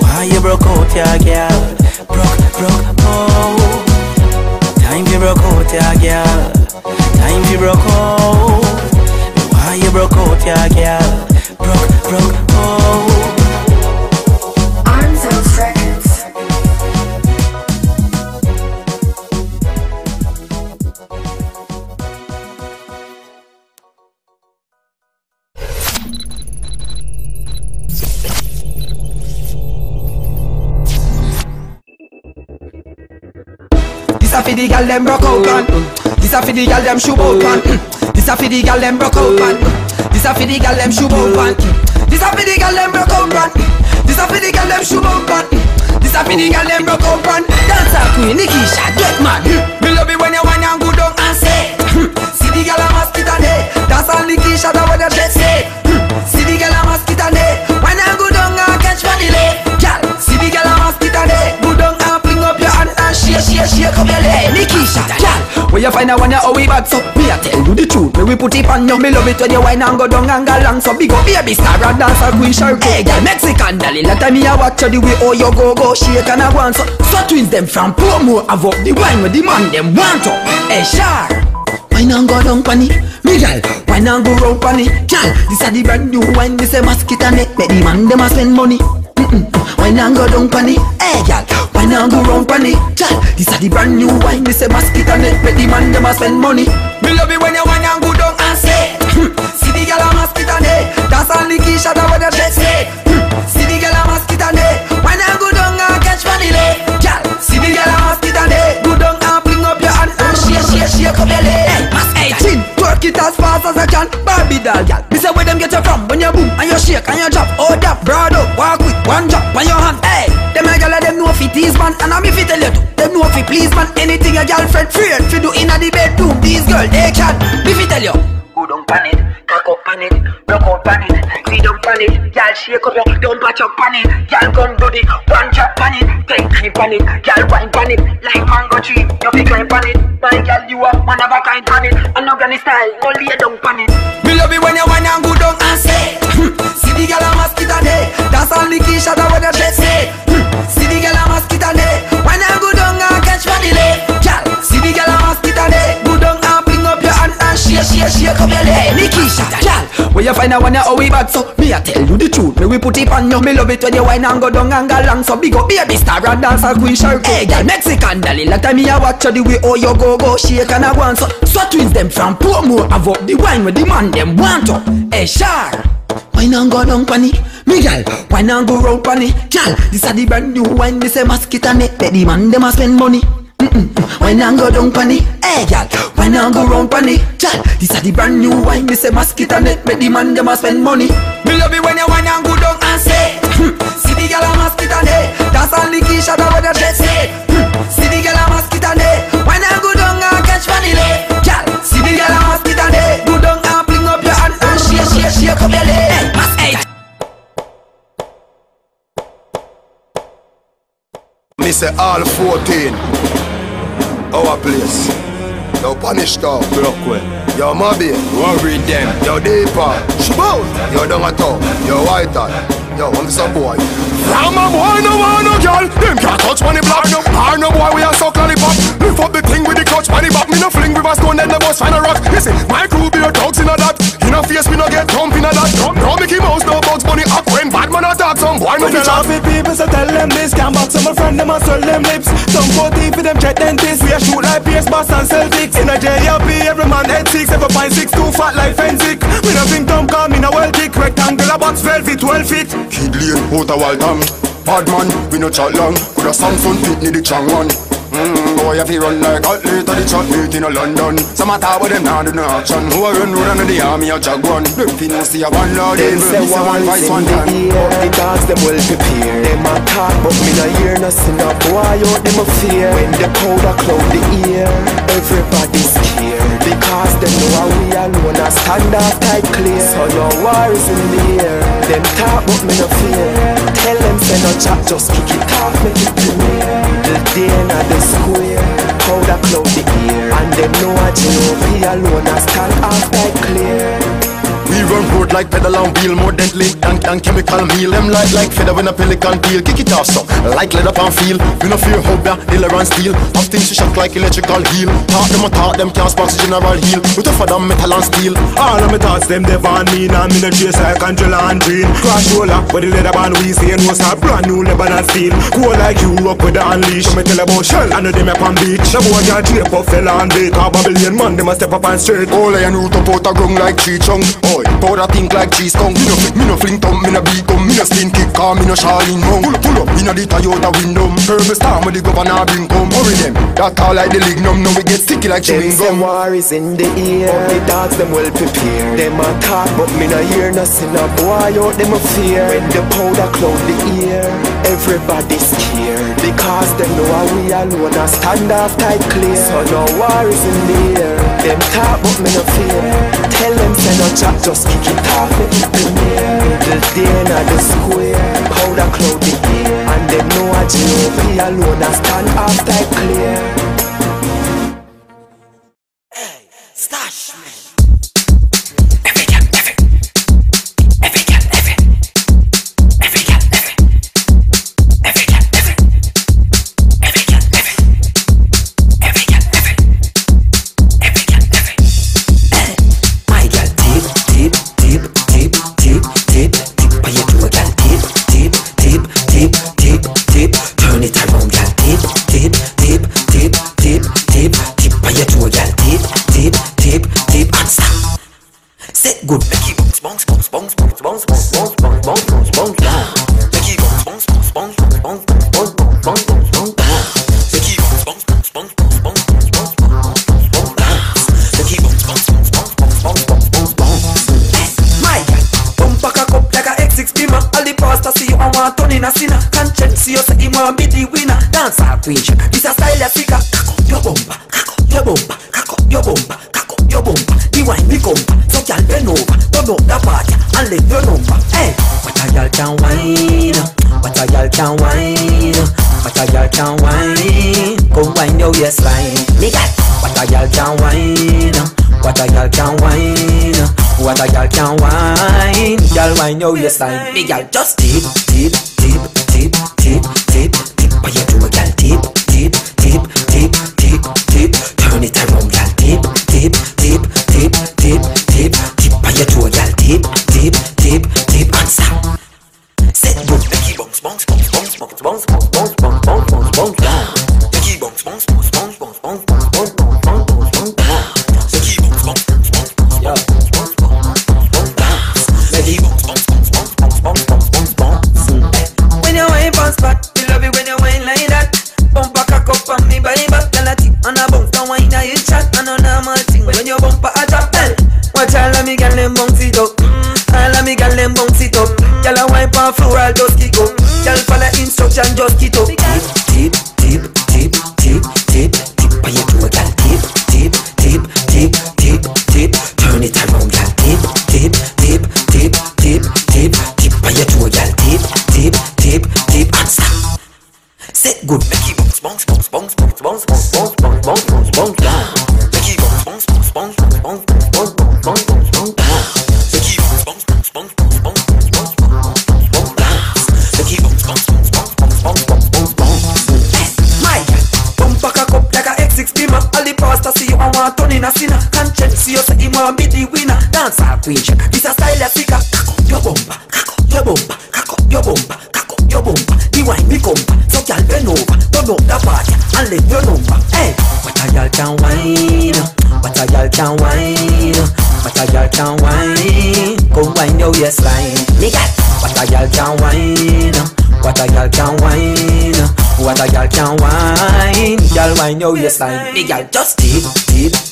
Why you broke out, yeah, girl? Broke, broke out. Time to broke out, yeah, girl. Time to broke out. Why you broke out, yeah, girl? Broke, broke out. Arms House Records. This a fi the gal dem broke out man. This a fi the gal dem shoe out man. Mm. This a fi the gal dem broke out man. This a fi the gal dem shoe out man. Mm. This a fi the gal dem broke out man. This a fi the gal dem shoe out man. Mm. This a fi the gal dem broke out man. Dancer queen Nikisha get mad. Me love it when you whine and go down and say. See the gal a mosquito day. Dance on Nikisha that what the dress say. See the gal a mosquito day. Whine and go down and catch body lay. Gal, see the gal a mosquito day. Go down and fling up your hand and shake, shake, shake up your leg. Nikisha, gal, where you find a one ya how we bad so Me a tell you the truth, me we put it on you Me love it when you whine and go down and go long So big up baby star and dancer queen shark Hey gal, Mexican dolly, let me a watch you the way how you go go Shake and a go on so So twins them from Portmore Have up the wine with the man them want to Hey shark Wine and go down pani. Me gal, wine and go round pani. Gal, this a the brand new wine Me say mosquito net Make the man them a spend money Mm-mm. Wine and go down pani Hey gal, wine and go round pani Gal, this a the brand new wine. Me say mosquito net Make the man them a spend money. Me love it when you wine and go down and say hmm, See the gal a mosquito net Dance on the keysha that what the dress say. Hmm, See the gal a mosquito net Wine and go down and catch money lay Gal, see the gal a mosquito net Go down and fling up your hand and shake, shake, shake up your leg. Hey, mass 18 Twerk it as fast as I can. Barbie doll gal Me say where them get you from? When you boom and you shake and you drop. Oh that broad up Walk with one drop on your hand. Hey Them a gal them know fit tease man And I me fi tell you, them know fi please man, anything a girlfriend friend fi do inna the bedroom. These girl they can. Me fi tell you. Go down pan it, cock up pan it, rock out pan it, feed up pan it, girl shake up don't patch up pan it, girl gun body, one drop pan it, take time pan it, girl wine pan it, like mango tree, you fi climb pan it, my girl you are one of a kind pan it, and no granny style, no lay down pan it. Me love it when you wine and go down and say See the girl a mosquito day. That's all the key shot you find a one how we bad so Me I tell you the truth, me we put it on you Me love it when you wine and go down and go long. So big up baby star and dance a queen shark Hey girl, Mexican. Dolly Like time me a watch you the way how you go go Shake and a go on. So So twins them from Portmore Have up the wine with the man them want to Hey eh, Shar Wine and go down pan it Me gal, wine and go round pan it Gal, this a the brand new wine Me say mosquito net Let the man them a spend money Wine and go down pan it Hey gal, wine and go round pan it Gal, this a the brand new wine. Me say mosquito net Let the man them a spend money. Me love it when you wine and go down and say hmm, See the gal a mosquito net That's all the key shot over the dress say hmm, See the gal a net Wine and go down and catch money lay Gal, see the gal a mosquito net Go down and fling up your hand and shake, shake, shake up your leg. Hey, mas- hey. Me say all 14 Oh, Our place Yo punish dog Brookwell Yo Mobby. Worry them. Yo Deeper. Shabout Yo Down a top Yo White Hat Yo I'm some boy. I'm a boy no one, no girl. Them can't touch money block no. Are no boy we a suck lollipop Lift up the thing with the clutch money back. Me no fling with a stone then the boss find a rock. Listen my crew be your dogs in a that In a face me no get thump in a that No Mickey Mouse no Bugs Bunny up when bad man attack some boy no When you tell chat people, so tell them this. Can't box some friend, them and swell them lips. Some go deep for them jet dentists. We a shoot like PS Boss and Celtics In a JLP, every man head six Every pint six, two fat like Fensick We no think dumb, call me no well kick Rectangular box, 12 feet, 12 feet. Kid Lane, out a Waltham Bad man, we no chat long. Coulda Samsung fit need the chang one Mm, boy, if he run like athlete at the chat meet in a London. Some a talk but them nah do no action. Who a run road under the army a jag one? Them fi no see a one lord Them say one vice in one the can The dogs them well prepared Them a talk but me no hear nothing. A boy out them a fear. When the powder cloud the ear Everybody scared. Because them know how we alone A stand off tight clear. So no war is in the air. Them talk but me no fear them say no chat just kick it. Off Make it clear The day in the square. Powder cloud the ear. And them know a G.O.P. alone A stand off tight clear We run road like pedal and wheel More deadly than, than chemical meal. Them light like feather when a pelican peel. Kick it off so like leather pan feel. We no fear hobby, dealer and steel. Have things to shock like electrical heel. Talk them a talk them can't spark general heal We tougher than metal and steel. All of me thoughts them they van me Now me no chase like Angela and Jean Crash roller with the leather band we say No start brand new Lebanon steel Cool like you up with the unleash. Me tell about shell and them up on beach. The boy can't drape up fella and bake A Babylon man them a step up and straight. All I root up out a grung like tree Oi, powder think like cheese tongue Me no me no fling thumb, me no beat gum Me no spin kick car, me no Charlene Mount. Pull up, pull up, no the Toyota window Purple star, me the governor bring come Hurry them, that call like the lignum Now we get sticky like chewing gum. war is in the air. But the dogs them well prepared. Them a talk but me no hear nothing. A boy out them a fear. When the powder cloud the ear Everybody scared Because them know how we alone A stand off tight clear So no war is in the air. Them talk but me no fear. Tell them say no chat just kick it off. Make it premiere The day in the square. Powder cloud the ear. And them know a G.O.P. alone. A stand off tight clear y'all just know you're slime. Big out, just deep, deep.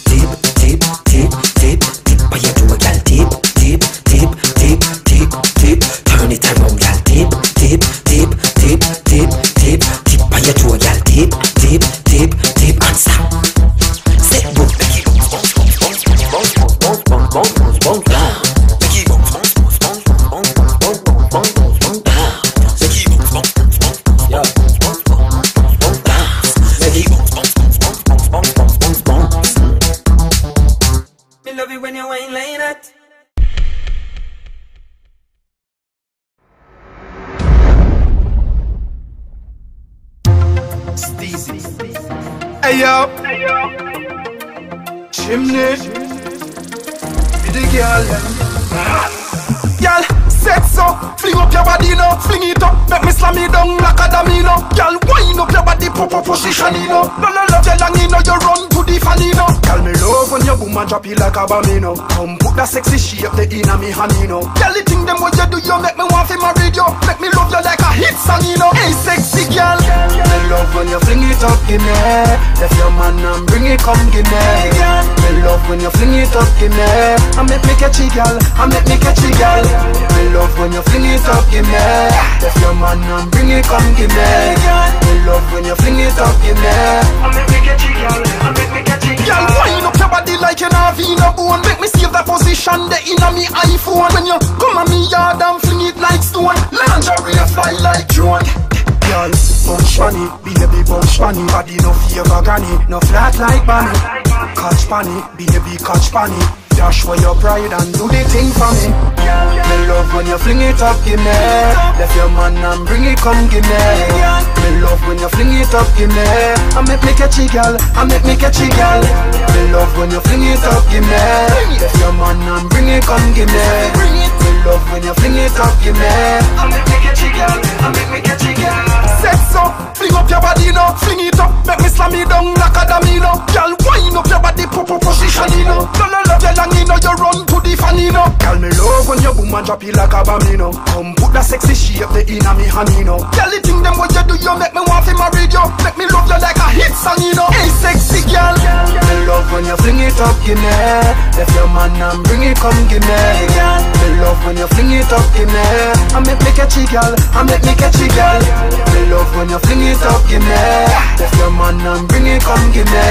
Steezy. Hey. Chimney. Be the girl. Girl, set so. Fling up your body now. Fling it up. Make me slam it down like a domino. Girl, wind up your body. Pop up position you know. No, no, love you long you know. You run fan you know. Girl, me love when your boom and drop it like a bambino. Come put that sexy shape the inna me you know. Girl, the thing them what you do, you make me want to marry you. Make me love you like a hit song you know. Hey, sexy girl. Me love when you fling it up, give me. Left your man and bring it, come give me. Me love when you fling it up, give me. I make me catchy girl, I make me catchy girl. Me love when you fling it up, give me. Left your man and bring it, come give me. Me love when you fling it up, give me. I make me catchy girl, Up your body like you in a bone. Make me save that position, the inna me iPhone. When you come on me yard and fling it like stone. Lingerie fly like drone. Girl, bunch funny, baby bunch funny Body no favor granny, no flat like bunny Catch bunny, baby catch bunny Dash where your pride and do the thing for me. Me love when you fling it up, give me. Left your man and bring it, come give me. Me love when you fling it up, give me. I make me catchy girl, I make me catchy girl. Me love when you fling it up, give me. Left your man and bring it, come give me. Me love when you fling it up, give me. I make me catchy girl, I make me catchy girl. Sex so, fling up your body now, fling it up, make me slam it down like a domino. Girl, wind up your body, pop up position, you know. No, no, love you long, you know, you run to the fan, you. Girl, me love when your boom and drop it like a bambino. Come put that sexy shape, the inna me hand, you. Girl, the thing them what you do, you make me want to marry you. Make me love you like a hit song, you know. Hey, sexy girl. It up, give me. Left your man and bring it, come give me. Me love when you fling it up, give me. I make me catchy girl, I make me catchy girl. Me love when you fling it up, give me. Left your man and bring it, come give me.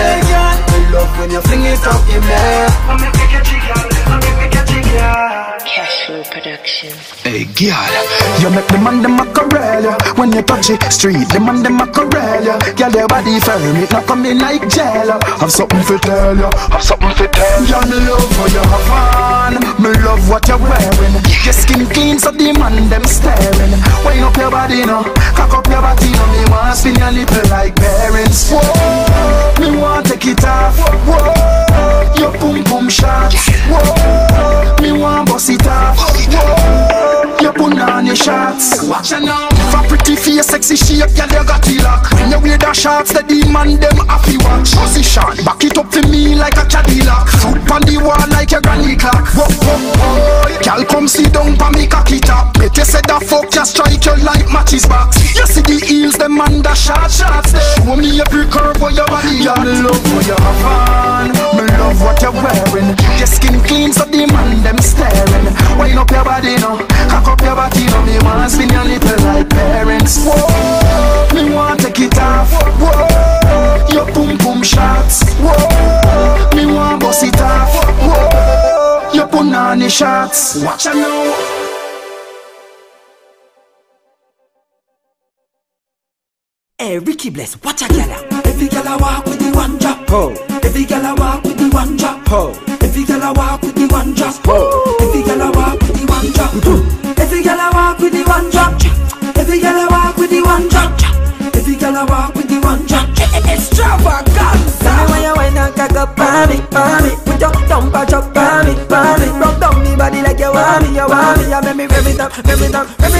Love when you fling it up, give me. I make me catchy girl, I make me catchy Production. Hey, girl, you make the man them a corral. When you touch it, street, the man them a corral. Girl, your body firm, it not come in like gel. Have something to tell ya, have something to tell ya. Me love how you have fun, me love what you're wearing. Your skin clean, so the man them staring. Wind up your body now, cock up your body now. Me want spin your nipple like parents. Whoa, me want to take it off. Whoa, your boom boom shot. Whoa, me want bust it off. Whoa, your punani shots. Watch out now. For pretty face, sexy shape, girl you got it lock. When you wear the shots, the demon them happy watch. Position, back it up for me like a Cadillac. Foot on the wall like a granny clock. Whoa, whoa, whoa. Girl come sit down pa me cocky top. Bet you say that fuck just strike you like matches box. You see the heels, them under short shots. There. Show me every curve for your body. Yeah, me love for you have fun. Me love what you're wearing. Your skin clean, so the man them staring. Wind up your body now, cock up your body now. Me want spin your nipple like parents. Whoa, me want take it off. Whoa, your boom boom shots. Whoa, me want bust it off. Whoa, your punani shots. Watch out now. Hey, Ricky Bless, watch a gyal. Every gyal a walk with the one drop. Oh. Every gyal a walk with the one drop. Oh. Every gyal a walk with the one drop. Every gyal a walk with the one drop. Every gyal a walk with the one drop. Every gyal a walk with the one drop. Every gyal a walk with the one drop. Extravaganza. Tell me why you wine and cock up on me, on me. Put your thumb up on me, on me. Rub down me body like you want me, you want me. You make me rev it up, rev it up, rev it up,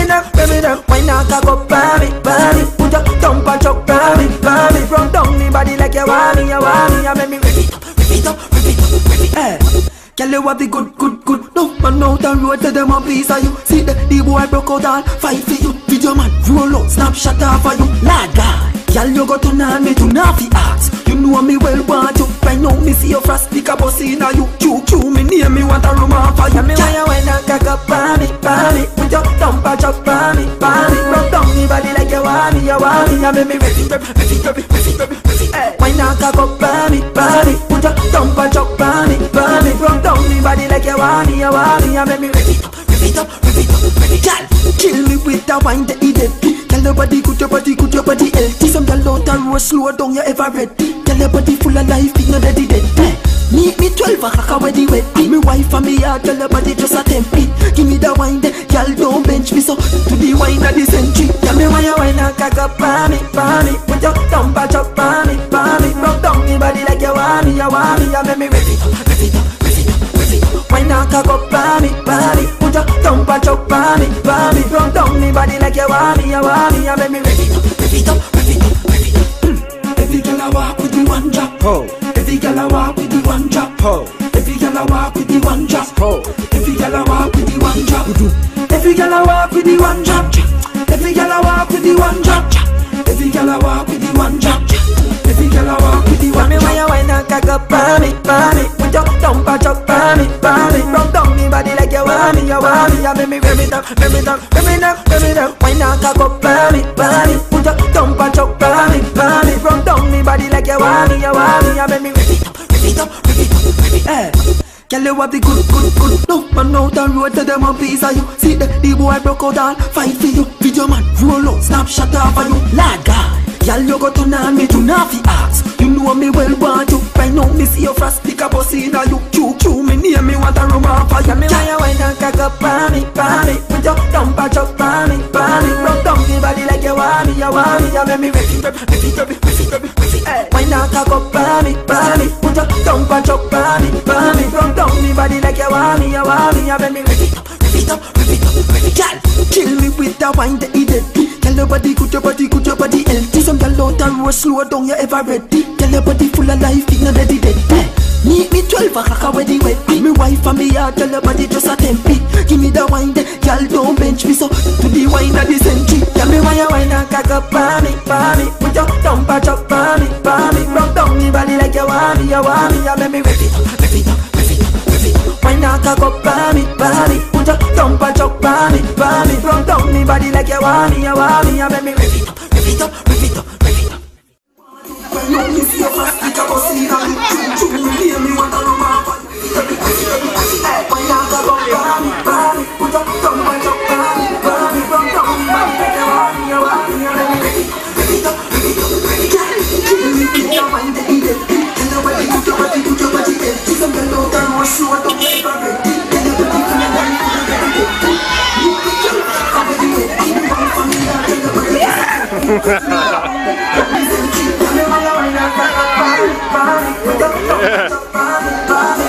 you have the good, good, good. No man out the road to them a piece of you. See the the boy broke out all fight for you. Video man roll out, snapshot off for you. Lad God, girl, you go to on me to naffy ask. You know me well, want you. Right now me see your frost a bus in a you. Chew, chew me near me want a room off for you. Me why you when I cock up me, me. Put your thumb patch up me, me. Rub down me body like you want me, you want me. You make me ready, ready, ready, ready, ready, ready, why not cock up me, me. Put your thumb patch up me, me. You want me, you want me. You make me ready, ready, ready, ready, ready. Girl, kill me with that wine that you did. Tell your body good, your body good, your body healthy. Some girl out and roll slow down, you ever ready. Tell your body full of life, it no dead dead. Meet me 12 o'clock when the wet Me wife and me heart, tell your body just a tempi Give me the wine there, y'all don't bench me so To the wine of the century Tell me why you wine and cock up on me, on me Put your thumb patch up on me, on me Rub down me body like you want me, you want me You make me rev cock up on me, on me Put your thumb patch up on me, on me Rub down me body like you want me, you want me You make me rev it up, rev it up, rev it up, rev it up hmm. Every girl I walk with the one drop. Oh. Every girl I walk with the one drop. Oh. Every girl I walk with the one drop. Oh. Every girl I walk with the one drop. Every girl I walk with the one drop. Every girl I walk with the one drop. Every girl I walk with the one drop. Girl I walk with one. Me when you wine and cock up on me, on me. Put your thumb patch up on me, on me. Rub down me body like you want me, you want me. You make me rev it up, rev it up, rev it up, rev it up. Wine and cock up on me, on me. Put your thumb patch up on me, on me. Rub down me body like you want me, you want me. You make me rev it up, rev it up, rev it up, rev it up. Hey. Girl, you have the good, good, good. No man out the road to them a piece of you. See the the boy broke out all fight for you. Video man roll out, snapshot off for you. Lad God, girl, you go turn on me to naffy ass. You know me well, want you. Right now me see your frost bus in a you. Chew, chew me near me want a room off for you. Me why you wine and cock up on me, on me. Put your thumb patch up on me, on me. Rub down me body like you want me, you want me. You make me ready, ready, ready, ready, ready, ready, ready. Wine and cock up on me, on me. Put your thumb patch up on me, on me. Rub down me body like you want me, you want me. You make me ready, ready, ready, ready, ready. Girl, kill me with that wine that you did. Tell your body good, your body good, your body healthy. Some girl out and roll slow down, you ever ready? Tell your body full of life, it no ready dead. Hey. Meet me 12 o'clock when the wet Me wife and me heart, tell your body just a tempi Give me the wine there, girl don't bench me so To the wine of the century Tell me why you wine and cock up on me, on me Put your thumb patch up on me, on me Rub down me body like you want me, you want me You make me it up, rev it up, rev it up, rev it up Wine and cock up. On me, on me Put your thumb patch up on me, on me Rub down me body like you want me, you want me You make me rev it up, it up, rev it up, rev it up. When you see your fast, you can go see how you Chew, chew, me, me, me, want a room Sick.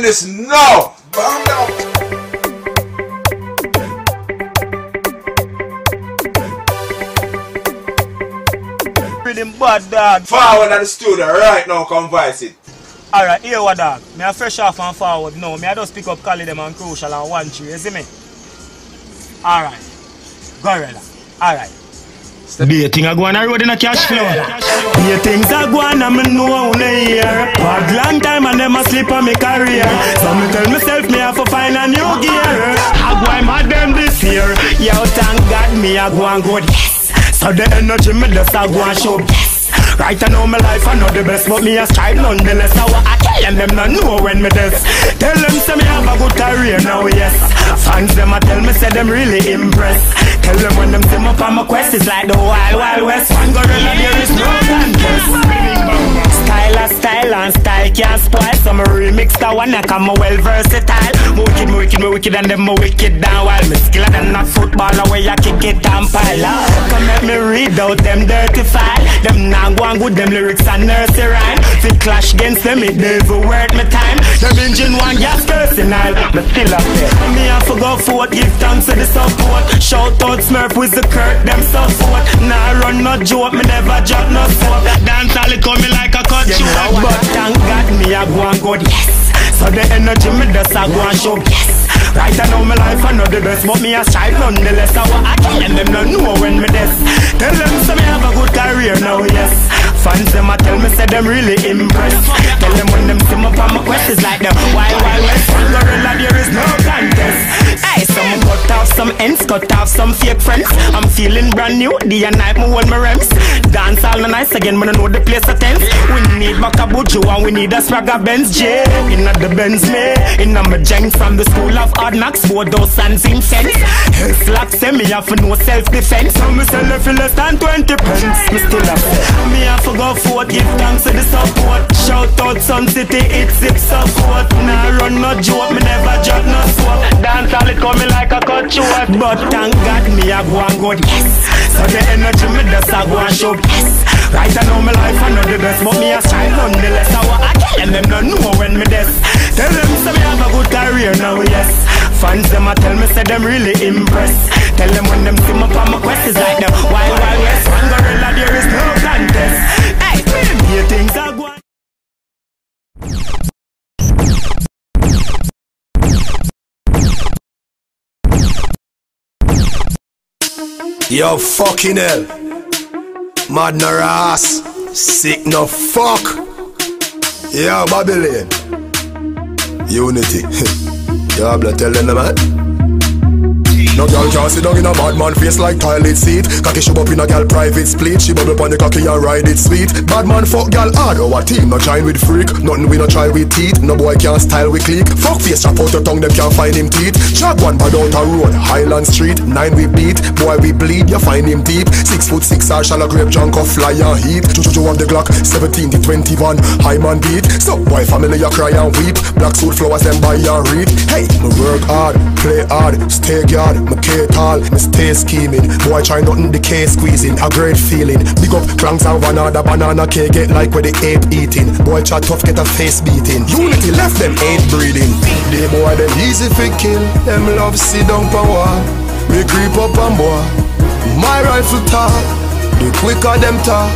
Listen this now. Bam down. Pretty bad dog. Forward at the studio right now, come voice it. Alright, here what dog. Me a fresh off and forward now. Me a just pick up Cali them and Crucial and one tree, you see me? Alright. Gorilla. Alright. Be thing a go on a road in a cash flow. Be things a go on and me know only here. Bad long time and them sleep on me career. So tell myself me have to find a new gear. I go and mad them this year. Yo, thank God me a go and go yes. So the energy me just a go and show yes. Right I know my life I know the best But me a strive nonetheless. I what I tell them them not know when me this Tell them say me have a good career now yes. Fans them a tell me say them really impressed. Tell them when them see me on my quest It's like the wild wild west. One gorilla there is no contest Style a style and style can't spoil. So me remix the one that come well versatile Me wicked, me me and them me wicked down While me skiller than not football away I kick it and pile up. Come let me read out them dirty file. Them now go and good them lyrics and nursery rhyme. Fit clash against them it never worth me time. Them engine one gas I'll me still up there Me have to go forward give thanks to the support. Shout out Smurf with the Kurt them support. Nah run no joke me never drop no soap dance all it coming like a cut you know, But thank God me a go and good yes. So the energy me just a go and show yes Right I know my life I know the best But me a strive nonetheless. I what I tell them them no know when me this Tell them say me have a good career now yes. Fans them a tell me say them really impressed. Tell them when them see me on my quest is like the wild wild west gorilla there is no contest some cut off some ends cut off some fake friends. I'm feeling brand new day and night me hold my rems Dance all nice again when I know the place a tense. We need Makabuju and we need a swagger Benz J Inna the Benz me. Inna my jank from the school of hard knocks Both those hands in fence lock say me have no self-defense. So me sell for less than 20 pence. Me still have Me have to go forward Give thanks to the support. Shout out Sun City It's zip support. Nah run no joke Me never drop no swap Dance all it coming like a cut short But thank God me a go and good yes. So the energy me just a go and show. Yes. Right I know my life I know the best But me a strive nonetheless I what I tell them them no know when me this Tell them say me have a good career now yes. Fans them a tell me say them really impressed. Tell them when them see me on my quest is like the wild wild west One gorilla there is no contest Yo, fucking hell. Mad no ass. Sick no fuck. Yo, Babylon. Unity. Yo, blood tell them, man. No girl can't sit down in a bad man face like toilet seat. Cocky she up in a girl private split. She bubble pon the cocky and ride it sweet. Bad man fuck girl hard. Our team no join with freak. Nothing we no try with teeth. No boy can't style with click. Fuck face chop out your tongue them can't find him teeth. Shot one bad out a road. Highland Street. Nine we beat. Boy we bleed. You find him deep. Six foot six or shallow grape junk of fly and heat. Juju of the Glock. 17 to 21. High man beat. So boy family you cry and weep. Black suit flowers them buy and read. Hey, me work hard, play hard, stay guard, me care tall, me stay scheming. Boy try nothing, the case squeezing, a great feeling. Big up clangs and banana, banana cake get like where the ape eating. Boy try tough, get a face beating. Unity left them ain't breathing. They boy them easy fi kill, them love sit down power. Me creep up and boy, my rifle talk. The quicker them talk,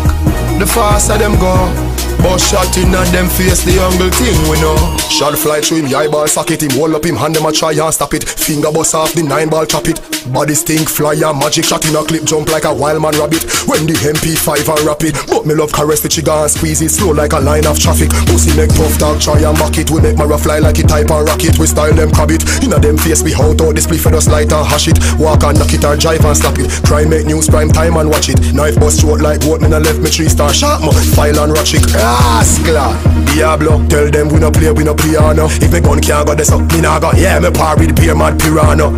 the faster them go. But shot in at them face the angle thing we know. Shot fly through him eyeball socket him. Hold up him hand them a try and stop it. Finger bust off the nine ball chop it. Body stink fly a magic shot in a clip jump like a wild man rabbit. When the MP5 a rapid But me love caress the trigger and squeeze it slow like a line of traffic. Pussy make tough talk try and mock it. We make Mara fly like a type and rocket. We style them crab it. Inna them face we out out display for us light and hash it. Walk and knock it or drive and slap it. Try make news prime time and watch it. Knife bust throat like what me a left me three star shot mo File and ratchet Rascal. Diablo Tell them we no play we no piano. If me gun can't go this up me nah go Yeah me par with peer mad piranha.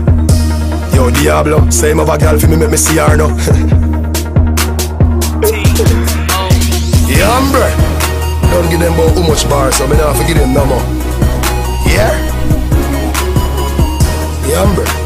Yo Diablo Same of a girl for me make me see her no? Yeah bro Don't give them about how much bar so me nah forget them no more. Yeah? Yeah bro